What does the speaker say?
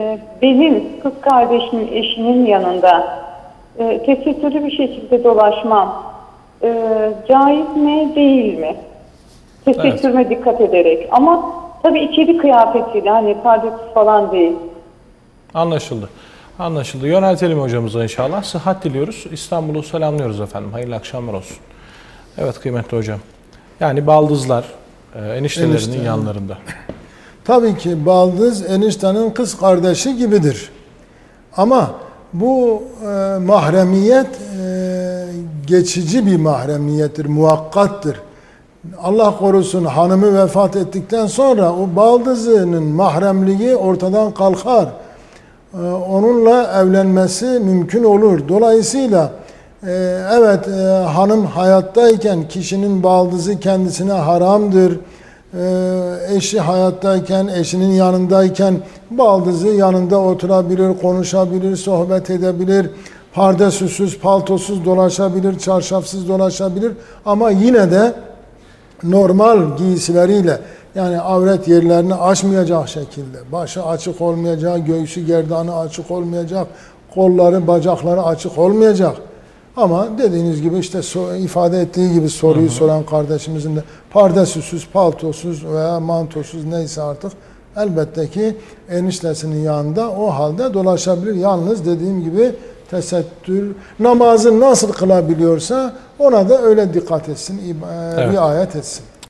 Ee, Benim kız kardeşimin eşinin yanında e, tesettürlü bir şekilde dolaşmam e, caiz mi değil mi? Tesettürüme dikkat ederek ama tabii içeri kıyafetiyle hani pardesü falan değil. Anlaşıldı. Anlaşıldı. Yöneltelim hocamıza inşallah. Sıhhat diliyoruz. İstanbul'u selamlıyoruz efendim. Hayırlı akşamlar olsun. Evet kıymetli hocam. Yani baldızlar e, eniştelerinin Enişte, yanlarında. Tabii ki baldız eniştenin kız kardeşi gibidir. Ama bu e, mahremiyet e, geçici bir mahremiyettir, muvakkattır. Allah korusun hanımı vefat ettikten sonra o baldızının mahremliği ortadan kalkar. E, onunla evlenmesi mümkün olur. Dolayısıyla e, evet e, hanım hayattayken kişinin baldızı kendisine haramdır. E, eşi hayattayken, eşinin yanındayken baldızı yanında oturabilir, konuşabilir, sohbet edebilir. Pardesüsüz, paltosuz dolaşabilir, çarşafsız dolaşabilir. Ama yine de normal giysileriyle yani avret yerlerini açmayacak şekilde, başı açık olmayacak, göğsü gerdanı açık olmayacak, kolları, bacakları açık olmayacak. Ama dediğiniz gibi işte so- ifade ettiği gibi soruyu soran kardeşimizin de pardesüsüz, paltosuz veya mantosuz neyse artık elbette ki eniştesinin yanında o halde dolaşabilir. Yalnız dediğim gibi tesettür, namazı nasıl kılabiliyorsa ona da öyle dikkat etsin, ib- Evet. riayet etsin.